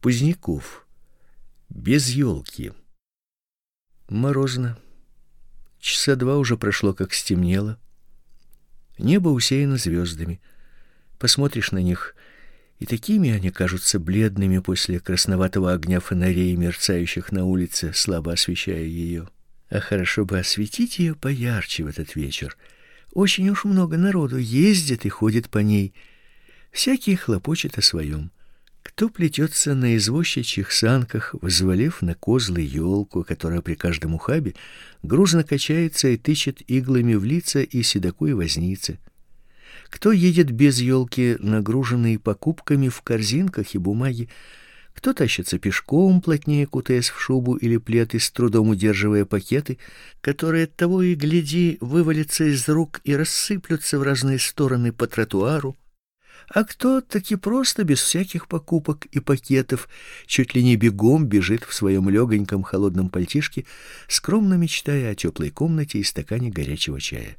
Поздняков. Без елки. Морозно. Часа два уже прошло, как стемнело. Небо усеяно звездами. Посмотришь на них, и такими они кажутся бледными после красноватого огня фонарей, мерцающих на улице, слабо освещая ее. А хорошо бы осветить ее поярче в этот вечер. Очень уж много народу ездит и ходит по ней. Всякий хлопочет о своем. Кто плетется на извозчичьих санках, взвалив на козлы елку, которая при каждом ухабе грузно качается и тычет иглами в лица и седоку и вознице. Кто едет без елки, нагруженный покупками в корзинках и бумаге, кто тащится пешком, плотнее кутаясь в шубу или плед и с трудом удерживая пакеты, которые от того и гляди вывалятся из рук и рассыплются в разные стороны по тротуару, а кто таки просто без всяких покупок и пакетов чуть ли не бегом бежит в своем легоньком холодном пальтишке, скромно мечтая о теплой комнате и стакане горячего чая.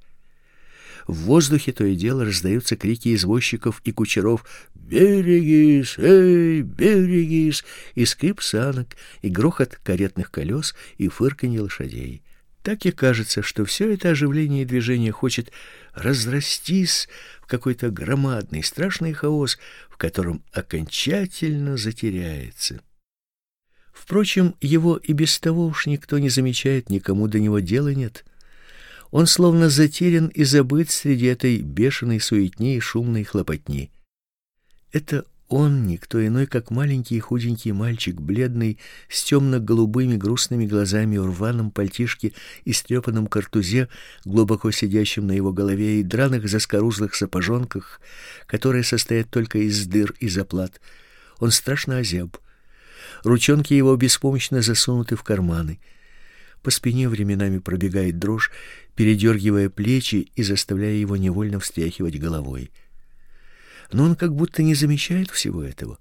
В воздухе то и дело раздаются крики извозчиков и кучеров «Берегись! Эй, берегись!» и скрип санок, и грохот каретных колес, и фырканье лошадей. Так и кажется, что все это оживление и движение хочет разрастись в какой-то громадный, страшный хаос, в котором окончательно затеряется. Впрочем, его и без того уж никто не замечает, никому до него дела нет. Он словно затерян и забыт среди этой бешеной суетни и шумной хлопотни. Это он никто иной, как маленький худенький мальчик, бледный, с темно-голубыми грустными глазами, в рваном пальтишке и стрепанном картузе, глубоко сидящем на его голове, и драных заскорузлых сапожонках, которые состоят только из дыр и заплат. Он страшно озяб. Ручонки его беспомощно засунуты в карманы. По спине временами пробегает дрожь, передергивая плечи и заставляя его невольно встряхивать головой но он как будто не замечает всего этого.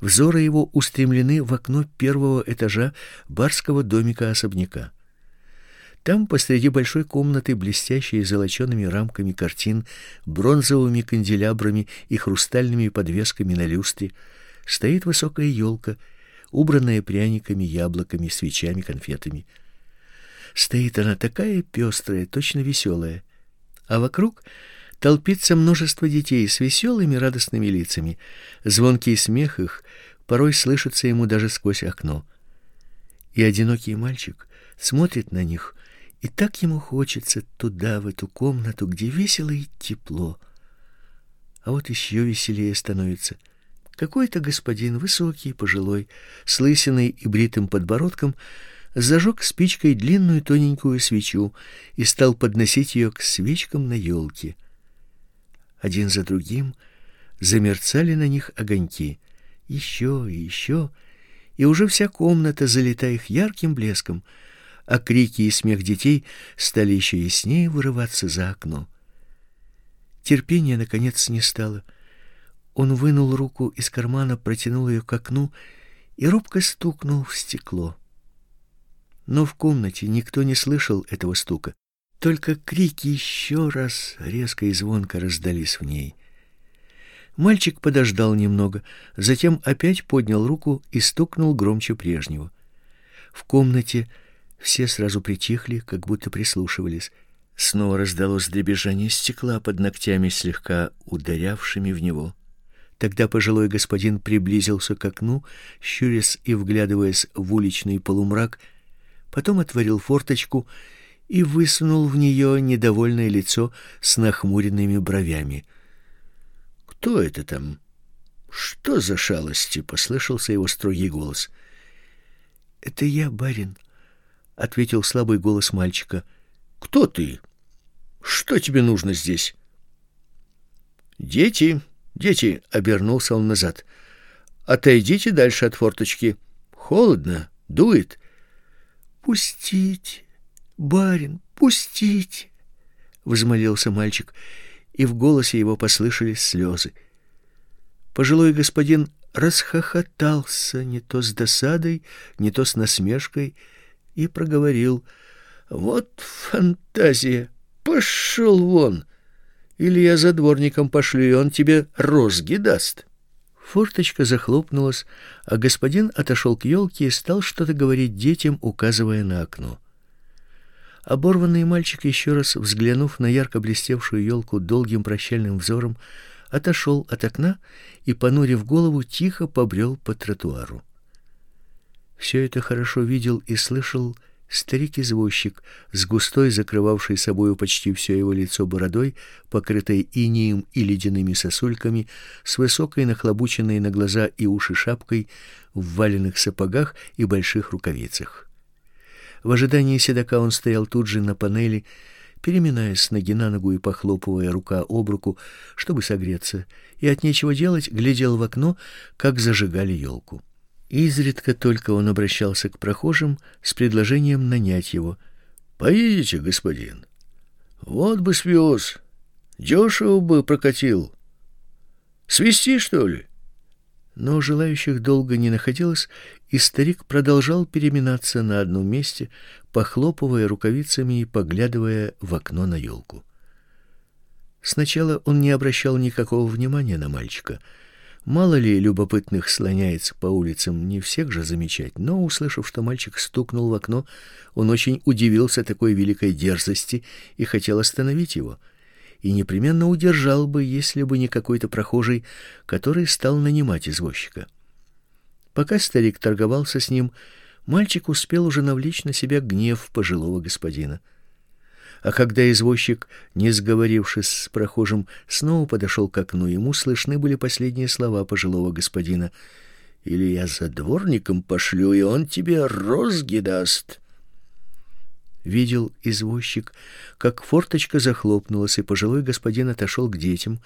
Взоры его устремлены в окно первого этажа барского домика особняка. Там посреди большой комнаты, блестящей золочеными рамками картин, бронзовыми канделябрами и хрустальными подвесками на люстре, стоит высокая елка, убранная пряниками, яблоками, свечами, конфетами. Стоит она такая пестрая, точно веселая, а вокруг толпится множество детей с веселыми радостными лицами. Звонкий смех их порой слышится ему даже сквозь окно. И одинокий мальчик смотрит на них, и так ему хочется туда, в эту комнату, где весело и тепло. А вот еще веселее становится. Какой-то господин, высокий, пожилой, с лысиной и бритым подбородком, зажег спичкой длинную тоненькую свечу и стал подносить ее к свечкам на елке один за другим замерцали на них огоньки. Еще и еще, и уже вся комната залита их ярким блеском, а крики и смех детей стали еще яснее вырываться за окно. Терпения, наконец, не стало. Он вынул руку из кармана, протянул ее к окну и робко стукнул в стекло. Но в комнате никто не слышал этого стука. Только крики еще раз резко и звонко раздались в ней. Мальчик подождал немного, затем опять поднял руку и стукнул громче прежнего. В комнате все сразу притихли, как будто прислушивались. Снова раздалось дребезжание стекла под ногтями, слегка ударявшими в него. Тогда пожилой господин приблизился к окну, щурясь и вглядываясь в уличный полумрак, потом отворил форточку и высунул в нее недовольное лицо с нахмуренными бровями. Кто это там? Что за шалости? послышался его строгий голос. Это я, барин, ответил слабый голос мальчика. Кто ты? Что тебе нужно здесь? Дети, дети, обернулся он назад. Отойдите дальше от форточки. Холодно, дует. Пустите, Барин, пустите, взмолился мальчик, и в голосе его послышались слезы. Пожилой господин расхохотался не то с досадой, не то с насмешкой и проговорил: "Вот фантазия! Пошел вон! Или я за дворником пошлю, и он тебе розги даст". Форточка захлопнулась, а господин отошел к елке и стал что-то говорить детям, указывая на окно. Оборванный мальчик еще раз взглянув на ярко блестевшую елку долгим прощальным взором, отошел от окна и понурив голову, тихо побрел по тротуару. Все это хорошо видел и слышал старик-извозчик с густой, закрывавшей собою почти все его лицо бородой, покрытой инеем и ледяными сосульками, с высокой нахлобученной на глаза и уши шапкой, в валенных сапогах и больших рукавицах. В ожидании седока он стоял тут же на панели, переминаясь с ноги на ногу и похлопывая рука об руку, чтобы согреться, и от нечего делать глядел в окно, как зажигали елку. Изредка только он обращался к прохожим с предложением нанять его. «Поедете, господин? Вот бы свез, дешево бы прокатил. Свести, что ли?» Но желающих долго не находилось, и старик продолжал переминаться на одном месте, похлопывая рукавицами и поглядывая в окно на елку. Сначала он не обращал никакого внимания на мальчика — Мало ли любопытных слоняется по улицам, не всех же замечать. Но, услышав, что мальчик стукнул в окно, он очень удивился такой великой дерзости и хотел остановить его. И непременно удержал бы, если бы не какой-то прохожий, который стал нанимать извозчика. Пока старик торговался с ним, мальчик успел уже навлечь на себя гнев пожилого господина. А когда извозчик, не сговорившись с прохожим, снова подошел к окну, ему слышны были последние слова пожилого господина: "Или я за дворником пошлю, и он тебе розги даст". Видел извозчик, как форточка захлопнулась, и пожилой господин отошел к детям,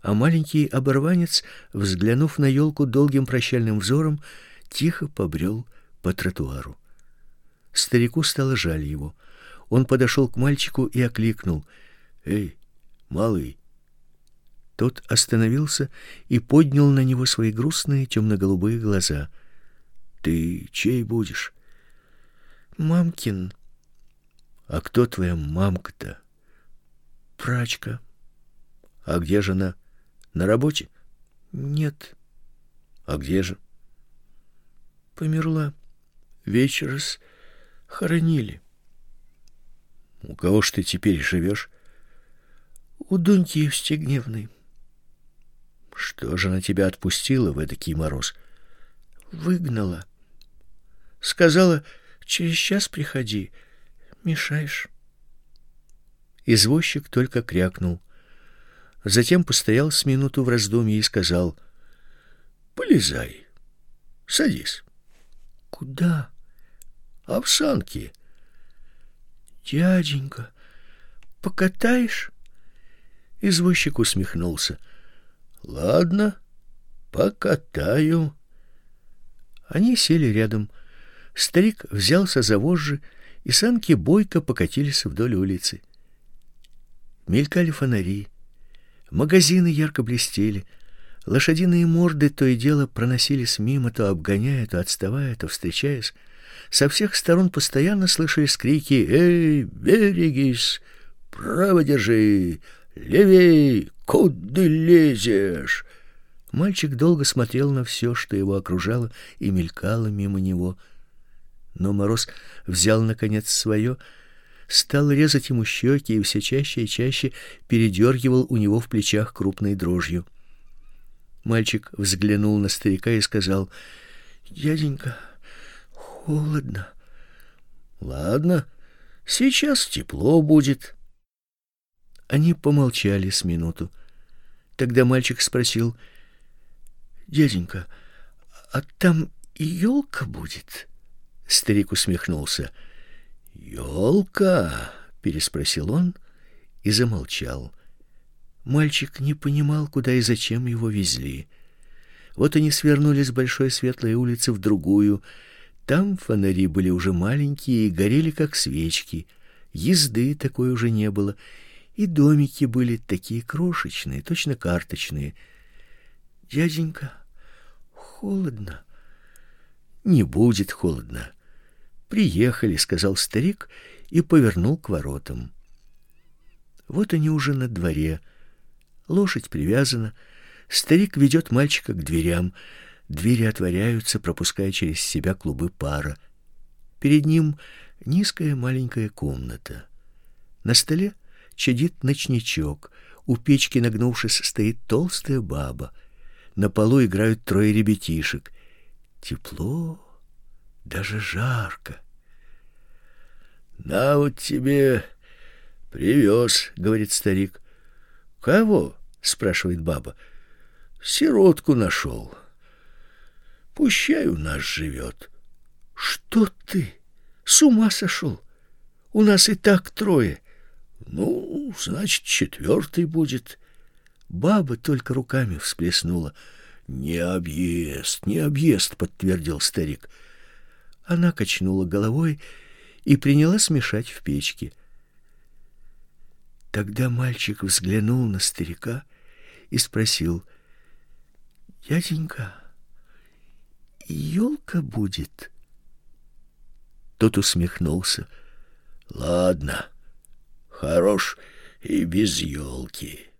а маленький оборванец, взглянув на елку долгим прощальным взором, тихо побрел по тротуару. Старику стало жаль его. Он подошел к мальчику и окликнул: "Эй, малый!" Тот остановился и поднял на него свои грустные темно-голубые глаза. "Ты чей будешь?" "Мамкин." "А кто твоя мамка-то?" "Прачка." "А где же она? На работе?" "Нет." "А где же?" "Померла. Вечерос хоронили." У кого ж ты теперь живешь? У Дуньки Евстигневны. Что же она тебя отпустила в эдакий мороз? Выгнала. Сказала, через час приходи, мешаешь. Извозчик только крякнул. Затем постоял с минуту в раздумье и сказал: "Полезай. Садись". "Куда?" "А в санки". Дяденька, покатаешь? Извозчик усмехнулся. Ладно, покатаю. Они сели рядом. Старик взялся за вожжи, и санки бойко покатились вдоль улицы. Мелькали фонари, магазины ярко блестели, лошадиные морды то и дело проносились мимо, то обгоняя, то отставая, то встречаясь. Со всех сторон постоянно слышались крики «Эй, берегись! Право держи! Левей! Куда лезешь?» Мальчик долго смотрел на все, что его окружало и мелькало мимо него. Но мороз взял наконец свое, стал резать ему щеки и все чаще и чаще передергивал у него в плечах крупной дрожью. Мальчик взглянул на старика и сказал: "Дяденька, холодно. Ладно, сейчас тепло будет. Они помолчали с минуту. Тогда мальчик спросил: "Дяденька, а там и елка будет?" Старик усмехнулся. "Елка?" переспросил он и замолчал. Мальчик не понимал, куда и зачем его везли. Вот они свернули с большой светлой улицы в другую, там фонари были уже маленькие и горели как свечки. Езды такой уже не было, и домики были такие крошечные, точно карточные. Дяденька, холодно. Не будет холодно. Приехали, сказал старик и повернул к воротам. Вот они уже на дворе. Лошадь привязана, Старик ведет мальчика к дверям. Двери отворяются, пропуская через себя клубы пара. Перед ним низкая маленькая комната. На столе чадит ночничок. У печки, нагнувшись, стоит толстая баба. На полу играют трое ребятишек. Тепло, даже жарко. На вот тебе привез, говорит старик. Кого? спрашивает баба. Сиротку нашел. Пущай у нас живет. Что ты? С ума сошел? У нас и так трое. Ну, значит, четвертый будет. Баба только руками всплеснула. Не объезд, не объезд, подтвердил старик. Она качнула головой и принялась мешать в печке. Тогда мальчик взглянул на старика и спросил: "Дяденька, елка будет?" Тот усмехнулся. Ладно, хорош и без елки.